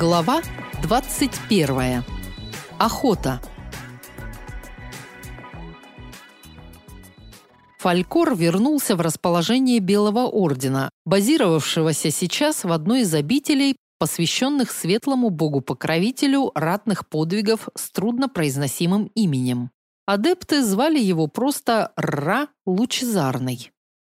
Глава 21. Охота. Фалькор вернулся в расположение Белого ордена, базировавшегося сейчас в одной из обителей, посвященных светлому богу-покровителю ратных подвигов с труднопроизносимым именем. Адепты звали его просто Ра Лучезарный.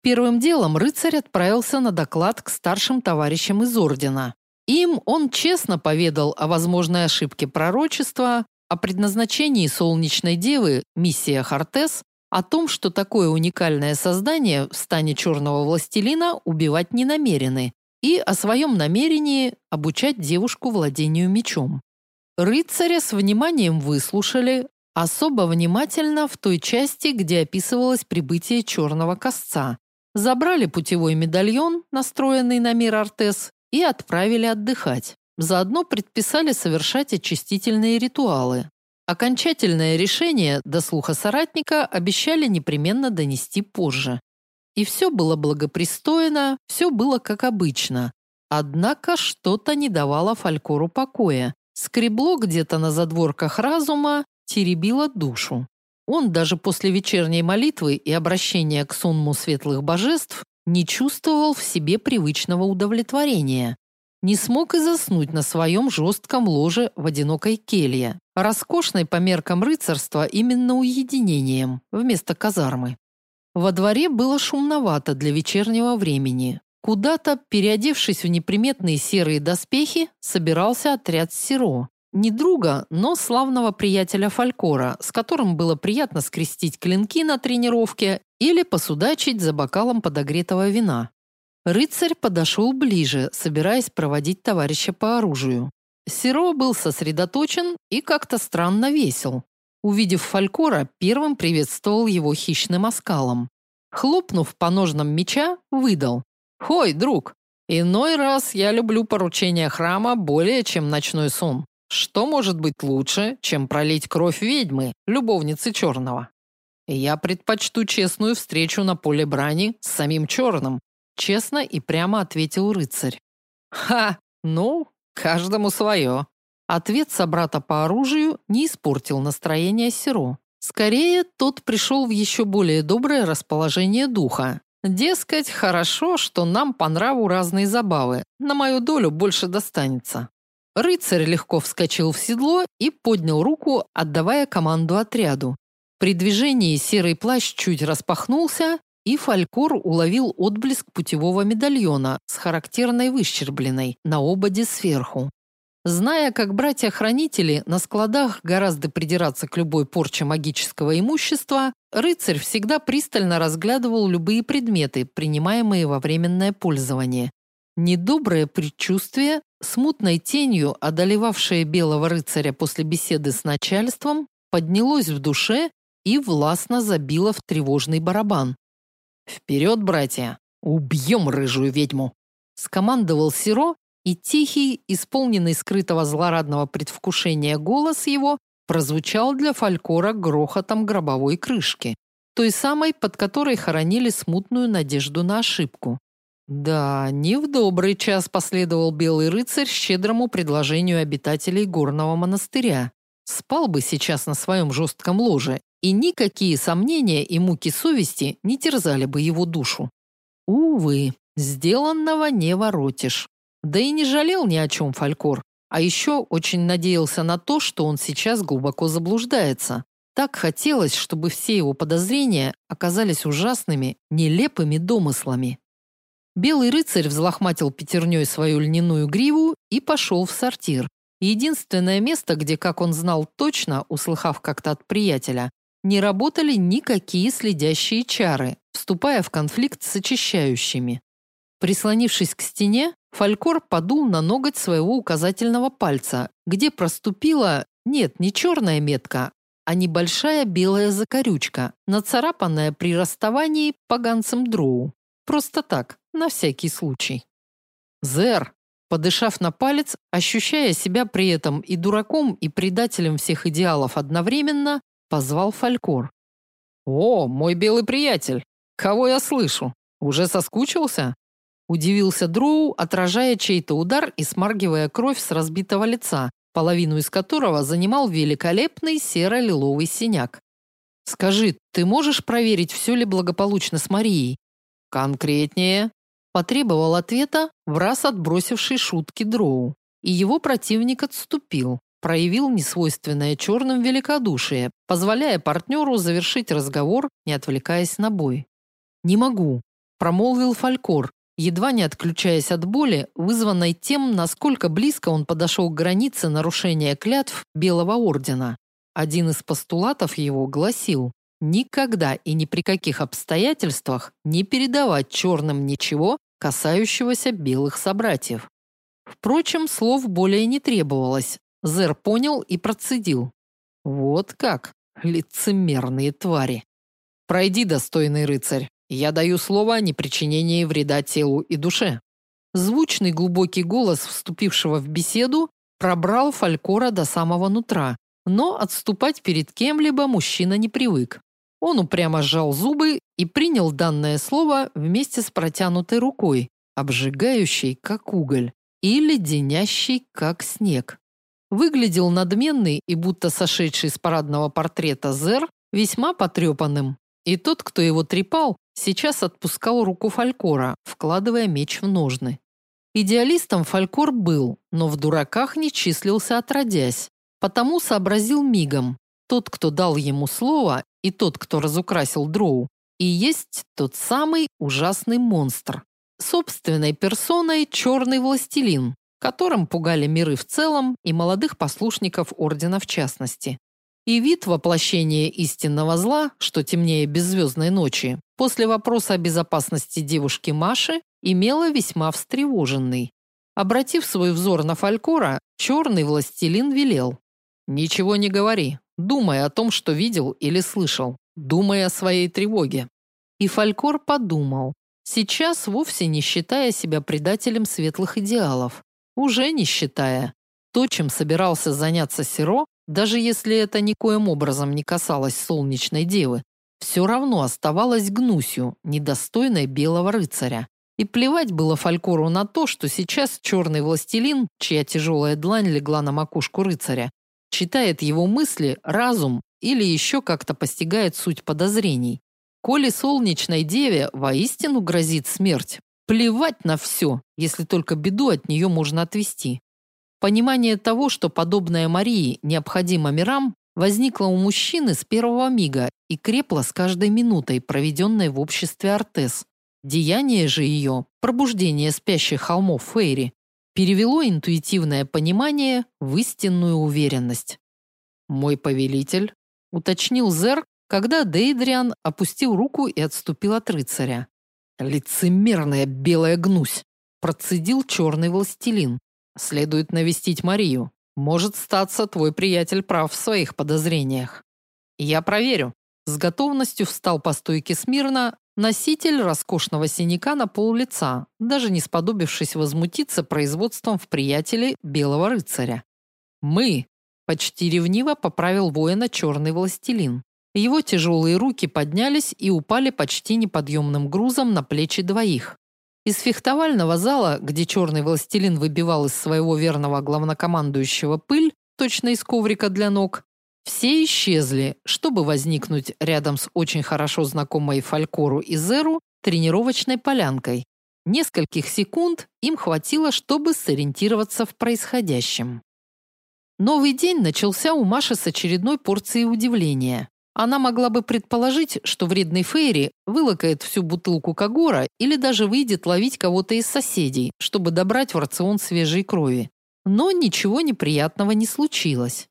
Первым делом рыцарь отправился на доклад к старшим товарищам из ордена. Им он честно поведал о возможной ошибке пророчества, о предназначении Солнечной Девы, миссия Хартес, о том, что такое уникальное создание в стане черного властелина убивать не намерены, и о своем намерении обучать девушку владению мечом. Рыцаря с вниманием выслушали, особо внимательно в той части, где описывалось прибытие черного косца. Забрали путевой медальон, настроенный на мир Артес, и отправили отдыхать. Заодно предписали совершать очистительные ритуалы. Окончательное решение до слуха соратника обещали непременно донести позже. И все было благопристойно, все было как обычно. Однако что-то не давало Фалькору покоя. Скребло где-то на задворках разума, теребило душу. Он даже после вечерней молитвы и обращения к сонму светлых божеств не чувствовал в себе привычного удовлетворения. Не смог и заснуть на своем жестком ложе в одинокой келье, роскошной по меркам рыцарства именно уединением, вместо казармы. Во дворе было шумновато для вечернего времени. Куда-то, переодевшись в неприметные серые доспехи, собирался отряд Сиро. Не друга, но славного приятеля Фалькора, с которым было приятно скрестить клинки на тренировке или посудачить за бокалом подогретого вина. Рыцарь подошел ближе, собираясь проводить товарища по оружию. Сиро был сосредоточен и как-то странно весел. Увидев Фалькора, первым приветствовал его хищным оскалом. Хлопнув по ножнам меча, выдал: "Хой, друг, иной раз я люблю поручения храма более, чем ночной сон. Что может быть лучше, чем пролить кровь ведьмы, любовницы черного? Я предпочту честную встречу на поле брани с самим черным, честно и прямо ответил рыцарь. Ха, ну, каждому свое. Ответ собрата по оружию не испортил настроение Сиро. Скорее, тот пришел в еще более доброе расположение духа. Дескать, хорошо, что нам по нраву разные забавы. На мою долю больше достанется. Рыцарь легко вскочил в седло и поднял руку, отдавая команду отряду. При движении серый плащ чуть распахнулся, и Фалькор уловил отблеск путевого медальона с характерной выщербленной на ободе сверху. Зная, как братья-хранители на складах гораздо придираться к любой порче магического имущества, рыцарь всегда пристально разглядывал любые предметы, принимаемые во временное пользование. Недоброе предчувствие, смутной тенью одолевавшее белого рыцаря после беседы с начальством, поднялось в душе и властно забило в тревожный барабан. «Вперед, братья! Убьем рыжую ведьму!» скомандовал Сиро, и тихий, исполненный скрытого злорадного предвкушения голос его прозвучал для Фалькора грохотом гробовой крышки, той самой, под которой хоронили смутную надежду на ошибку. Да, не в добрый час последовал белый рыцарь щедрому предложению обитателей горного монастыря. Спал бы сейчас на своем жестком ложе, и никакие сомнения и муки совести не терзали бы его душу. Увы, сделанного не воротишь. Да и не жалел ни о чем Фалькор, а еще очень надеялся на то, что он сейчас глубоко заблуждается. Так хотелось, чтобы все его подозрения оказались ужасными, нелепыми домыслами. Белый рыцарь взлохматил пятерней свою льняную гриву и пошел в сортир. Единственное место, где, как он знал точно, услыхав как-то от приятеля, не работали никакие следящие чары, вступая в конфликт с очищающими. Прислонившись к стене, Фалькор подул на ноготь своего указательного пальца, где проступила, нет, не черная метка, а небольшая белая закорючка, нацарапанная при расставании поганцем дроу. Просто так, на всякий случай. Зер, подышав на палец, ощущая себя при этом и дураком, и предателем всех идеалов одновременно, позвал Фалькор. О, мой белый приятель, кого я слышу? Уже соскучился? Удивился Дроу, отражая чей-то удар и смаргивая кровь с разбитого лица, половину из которого занимал великолепный серо-лиловый синяк. Скажи, ты можешь проверить, все ли благополучно с Марией? Конкретнее, потребовал ответа, в раз отбросивший шутки Дроу. И его противник отступил, проявил несвойственное черным великодушие, позволяя партнеру завершить разговор, не отвлекаясь на бой. Не могу, промолвил Фалькор, едва не отключаясь от боли, вызванной тем, насколько близко он подошел к границе нарушения клятв Белого ордена. Один из постулатов его гласил: никогда и ни при каких обстоятельствах не передавать черным ничего, касающегося белых собратьев. Впрочем, слов более не требовалось. Зер понял и процедил: "Вот как, лицемерные твари. Пройди, достойный рыцарь. Я даю слово о непричинении вреда телу и душе. Звучный глубокий голос вступившего в беседу пробрал Фалькора до самого нутра, но отступать перед кем-либо мужчина не привык. Он упрямо сжал зубы и принял данное слово вместе с протянутой рукой, обжигающей как уголь и леденящей как снег. Выглядел надменный и будто сошедший с парадного портрета Зер весьма потрепанным. И тот, кто его трепал, сейчас отпускал руку Фалькора, вкладывая меч в ножны. Идеалистом Фалькор был, но в дураках не числился отродясь, потому сообразил мигом. Тот, кто дал ему слово, и тот, кто разукрасил дроу, и есть тот самый ужасный монстр. Собственной персоной черный властелин, которым пугали миры в целом и молодых послушников ордена в частности. И вид воплощения истинного зла, что темнее беззвездной ночи, после вопроса о безопасности девушки Маши, имела весьма встревоженный. Обратив свой взор на Фалькора, черный властелин велел: "Ничего не говори, думай о том, что видел или слышал, думай о своей тревоге". И Фалькор подумал, сейчас вовсе не считая себя предателем светлых идеалов, уже не считая. То, чем собирался заняться Сиро, даже если это никоим образом не касалось солнечной девы, все равно оставалось гнусью, недостойной белого рыцаря. И плевать было Фалькору на то, что сейчас черный властелин, чья тяжелая длань легла на макушку рыцаря, читает его мысли, разум или еще как-то постигает суть подозрений. Коли солнечной деве воистину грозит смерть, плевать на все, если только беду от нее можно отвести. Понимание того, что подобное Марии необходимо мирам, возникло у мужчины с первого мига и крепло с каждой минутой, проведенной в обществе Артес. Деяние же ее, пробуждение спящих холмов Фейри, перевело интуитивное понимание в истинную уверенность. «Мой повелитель», – уточнил Зер, когда Дейдриан опустил руку и отступил от рыцаря. «Лицемерная белая гнусь», – процедил черный властелин. Следует навестить Марию. Может статься твой приятель прав в своих подозрениях. Я проверю. С готовностью встал по стойке смирно носитель роскошного синяка на пол лица, даже не сподобившись возмутиться производством в приятеле белого рыцаря. Мы почти ревниво поправил воина черный властелин. Его тяжелые руки поднялись и упали почти неподъемным грузом на плечи двоих. Из фехтовального зала, где черный властелин выбивал из своего верного главнокомандующего пыль, точно из коврика для ног, все исчезли, чтобы возникнуть рядом с очень хорошо знакомой Фалькору и Зеру тренировочной полянкой. Нескольких секунд им хватило, чтобы сориентироваться в происходящем. Новый день начался у Маши с очередной порцией удивления. Она могла бы предположить, что вредный Фейри вылакает всю бутылку Кагора или даже выйдет ловить кого-то из соседей, чтобы добрать в рацион свежей крови. Но ничего неприятного не случилось.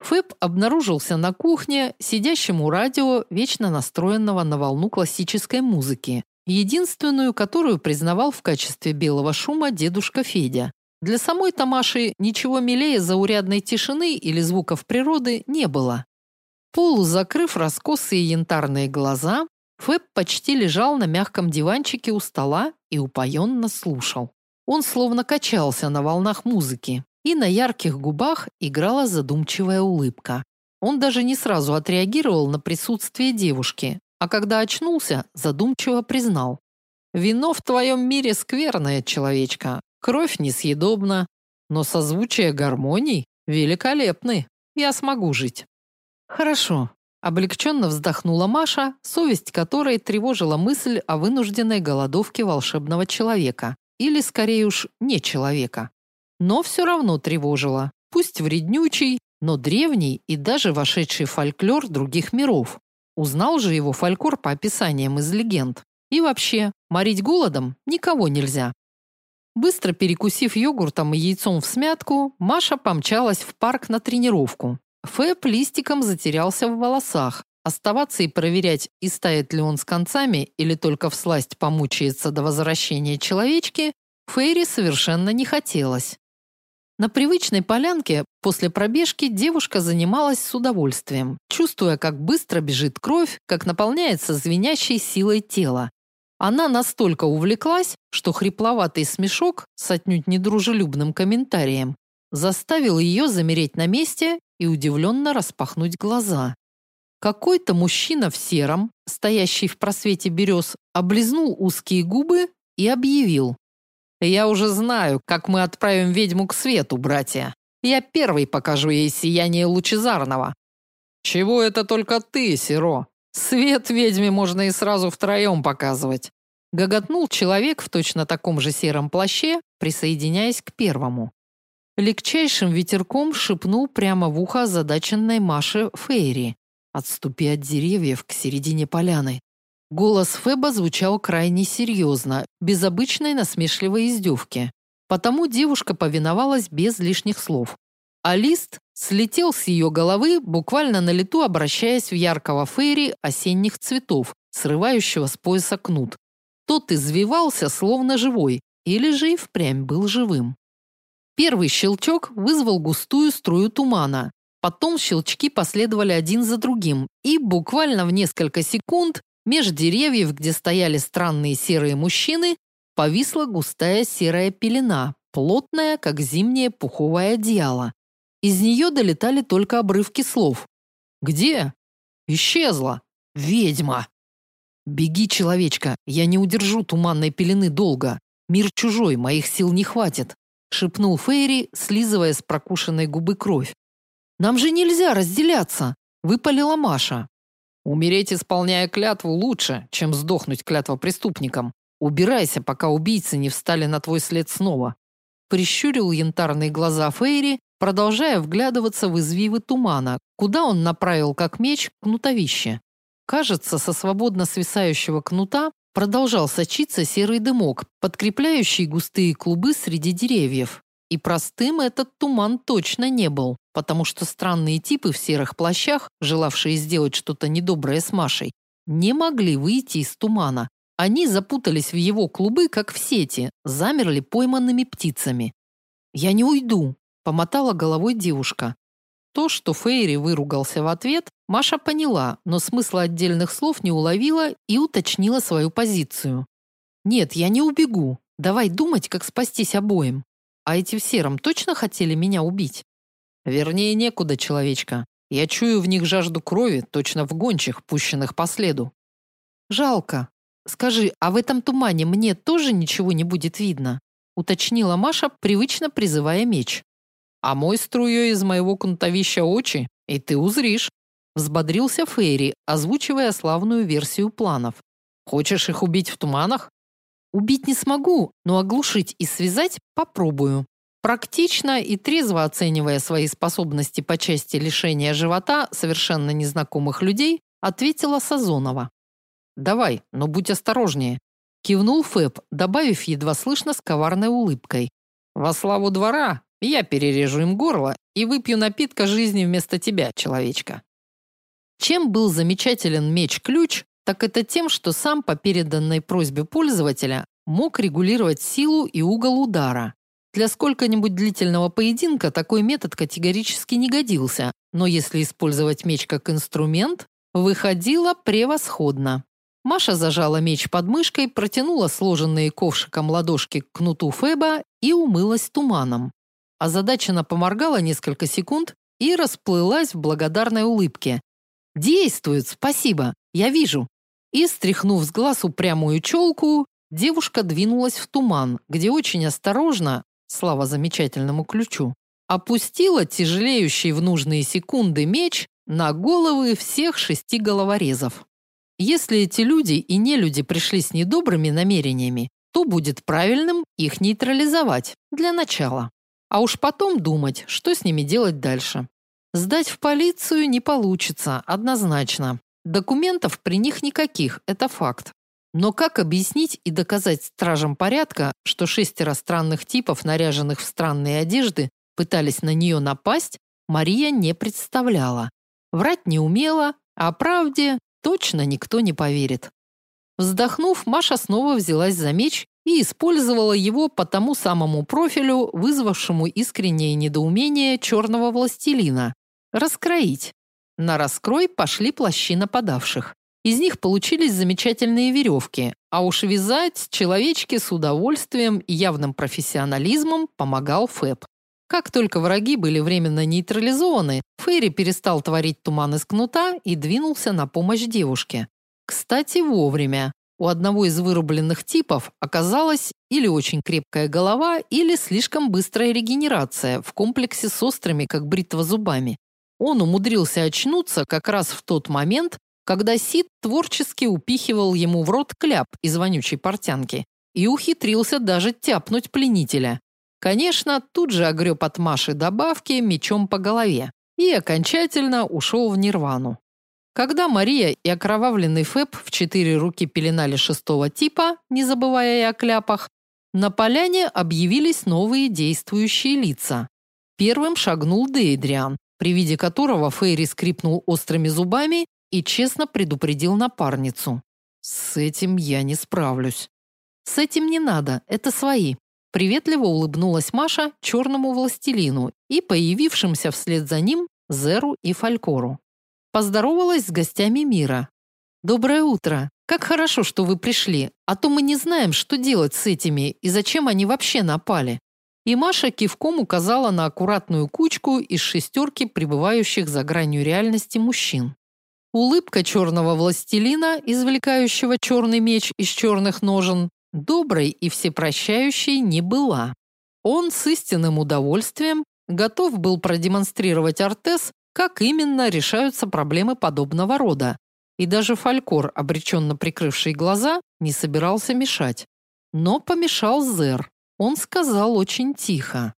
Фэб обнаружился на кухне, сидящим у радио, вечно настроенного на волну классической музыки, единственную, которую признавал в качестве белого шума дедушка Федя. Для самой Тамаши ничего милее заурядной тишины или звуков природы не было. Полузакрыв раскосые янтарные глаза, Фэб почти лежал на мягком диванчике у стола и упоенно слушал. Он словно качался на волнах музыки, и на ярких губах играла задумчивая улыбка. Он даже не сразу отреагировал на присутствие девушки, а когда очнулся, задумчиво признал: Вино в твоем мире скверное, человечка. Кровь несъедобна, но созвучие гармоний великолепны. Я смогу жить. Хорошо, облегченно вздохнула Маша, совесть которой тревожила мысль о вынужденной голодовке волшебного человека, или скорее уж не человека. Но все равно тревожила, пусть вреднючий, но древний и даже вошедший фольклор других миров. Узнал же его фольклор по описаниям из легенд. И вообще, морить голодом никого нельзя. Быстро перекусив йогуртом и яйцом в смятку, Маша помчалась в парк на тренировку. Фэб листиком затерялся в волосах. Оставаться и проверять, истает ли он с концами или только всласть помучается до возвращения человечки, Фейри совершенно не хотелось. На привычной полянке после пробежки девушка занималась с удовольствием, чувствуя, как быстро бежит кровь, как наполняется звенящей силой тело. Она настолько увлеклась, что хрипловатый смешок с отнюдь недружелюбным комментарием заставил ее замереть на месте и удивленно распахнуть глаза. Какой-то мужчина в сером, стоящий в просвете берез, облизнул узкие губы и объявил: я уже знаю, как мы отправим ведьму к свету, братья. Я первый покажу ей сияние лучезарного. Чего это только ты, Сиро? Свет ведьме можно и сразу втроем показывать. Гоготнул человек в точно таком же сером плаще, присоединяясь к первому. Легчайшим ветерком шепнул прямо в ухо задаченной Маше Фейри. Отступи от деревьев к середине поляны. Голос Феба звучал крайне серьезно, без обычной насмешливой издевки. Потому девушка повиновалась без лишних слов. А лист слетел с ее головы, буквально на лету обращаясь в яркого фейри осенних цветов, срывающего с пояса кнут. Тот извивался, словно живой, или же и впрямь был живым. Первый щелчок вызвал густую струю тумана. Потом щелчки последовали один за другим, и буквально в несколько секунд Меж деревьев, где стояли странные серые мужчины, повисла густая серая пелена, плотная, как зимнее пуховое одеяло. Из нее долетали только обрывки слов. «Где?» «Исчезла! Ведьма!» «Беги, человечка, я не удержу туманной пелены долго. Мир чужой, моих сил не хватит», шепнул Фейри, слизывая с прокушенной губы кровь. «Нам же нельзя разделяться!» выпалила Маша. Умереть, исполняя клятву, лучше, чем сдохнуть клятва преступникам. Убирайся, пока убийцы не встали на твой след снова. Прищурил янтарные глаза Фейри, продолжая вглядываться в извивы тумана, куда он направил как меч кнутовище. Кажется, со свободно свисающего кнута продолжал сочиться серый дымок, подкрепляющий густые клубы среди деревьев. И простым этот туман точно не был, потому что странные типы в серых плащах, желавшие сделать что-то недоброе с Машей, не могли выйти из тумана. Они запутались в его клубы, как в сети, замерли пойманными птицами. «Я не уйду», – помотала головой девушка. То, что Фейри выругался в ответ, Маша поняла, но смысла отдельных слов не уловила и уточнила свою позицию. «Нет, я не убегу. Давай думать, как спастись обоим». А эти в сером точно хотели меня убить? Вернее, некуда, человечка. Я чую в них жажду крови, точно в гончих, пущенных по следу. Жалко. Скажи, а в этом тумане мне тоже ничего не будет видно? уточнила Маша, привычно призывая меч. А мой струей из моего кнутовища очи, и ты узришь. Взбодрился Фейри, озвучивая славную версию планов. Хочешь их убить в туманах? Убить не смогу, но оглушить и связать попробую. Практично и трезво оценивая свои способности по части лишения живота совершенно незнакомых людей, ответила Сазонова. Давай, но будь осторожнее, кивнул Фэб, добавив едва слышно с коварной улыбкой. Во славу двора я перережу им горло и выпью напитка жизни вместо тебя, человечка. Чем был замечателен меч-ключ, так это тем, что сам по переданной просьбе пользователя мог регулировать силу и угол удара. Для сколько-нибудь длительного поединка такой метод категорически не годился, но если использовать меч как инструмент, выходило превосходно. Маша зажала меч под мышкой, протянула сложенные ковшиком ладошки к кнуту Феба и умылась туманом. Озадаченно поморгала несколько секунд и расплылась в благодарной улыбке. «Действует, спасибо, я вижу и, стряхнув с глаз упрямую челку, девушка двинулась в туман, где очень осторожно, слава замечательному ключу, опустила тяжелеющий в нужные секунды меч на головы всех шести головорезов. Если эти люди и не люди пришли с недобрыми намерениями, то будет правильным их нейтрализовать для начала. А уж потом думать, что с ними делать дальше. Сдать в полицию не получится, однозначно. Документов при них никаких, это факт. Но как объяснить и доказать стражам порядка, что шестеро странных типов, наряженных в странные одежды, пытались на нее напасть, Мария не представляла. Врать не умела, а правде точно никто не поверит. Вздохнув, Маша снова взялась за меч и использовала его по тому самому профилю, вызвавшему искреннее недоумение черного властелина. Раскроить. На раскрой пошли плащи нападавших. Из них получились замечательные веревки, а уж вязать человечки с удовольствием и явным профессионализмом помогал Фэб. Как только враги были временно нейтрализованы, Фейри перестал творить туман из кнута и двинулся на помощь девушке. Кстати, вовремя. У одного из вырубленных типов оказалась или очень крепкая голова, или слишком быстрая регенерация в комплексе с острыми, как бритва, зубами. Он умудрился очнуться как раз в тот момент, когда Сид творчески упихивал ему в рот кляп из вонючей портянки и ухитрился даже тяпнуть пленителя. Конечно, тут же огреб от Маши добавки мечом по голове и окончательно ушел в нирвану. Когда Мария и окровавленный Фэб в четыре руки пеленали шестого типа, не забывая и о кляпах, на поляне объявились новые действующие лица. Первым шагнул Дейдриан, при виде которого Фейри скрипнул острыми зубами и честно предупредил напарницу. «С этим я не справлюсь». «С этим не надо, это свои», Приветливо улыбнулась Маша черному властелину и появившимся вслед за ним Зеру и Фалькору. Поздоровалась с гостями мира. Доброе утро. Как хорошо, что вы пришли, а то мы не знаем, что делать с этими и зачем они вообще напали. И Маша кивком указала на аккуратную кучку из шестерки пребывающих за гранью реальности мужчин. Улыбка черного властелина, извлекающего черный меч из черных ножен, доброй и всепрощающей не была. Он с истинным удовольствием готов был продемонстрировать Артес, как именно решаются проблемы подобного рода. И даже Фалькор, обреченно прикрывший глаза, не собирался мешать. Но помешал Зер. Он сказал очень тихо: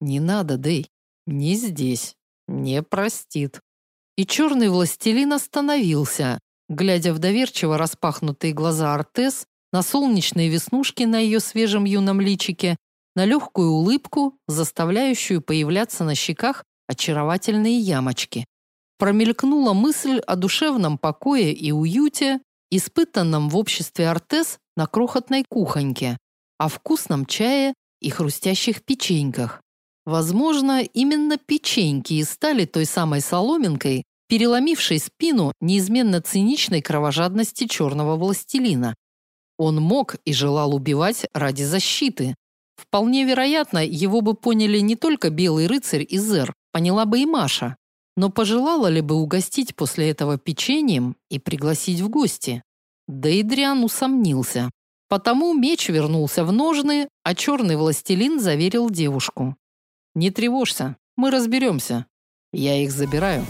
"Не надо, Дей. Не здесь. Не простит". И черный властелин остановился, глядя в доверчиво распахнутые глаза Артес на солнечные веснушки на ее свежем юном личике, на легкую улыбку, заставляющую появляться на щеках очаровательные ямочки. Промелькнула мысль о душевном покое и уюте, испытанном в обществе Артес на крохотной кухоньке, о вкусном чае и хрустящих печеньках. Возможно, именно печеньки и стали той самой соломинкой, переломившей спину неизменно циничной кровожадности черного властелина. Он мог и желал убивать ради защиты. Вполне вероятно, его бы поняли не только белый рыцарь и Зер, поняла бы и Маша. Но пожелала ли бы угостить после этого печеньем и пригласить в гости? Дейдриан усомнился. Потому меч вернулся в ножны, а черный властелин заверил девушку: "Не тревожься, мы разберемся. Я их забираю".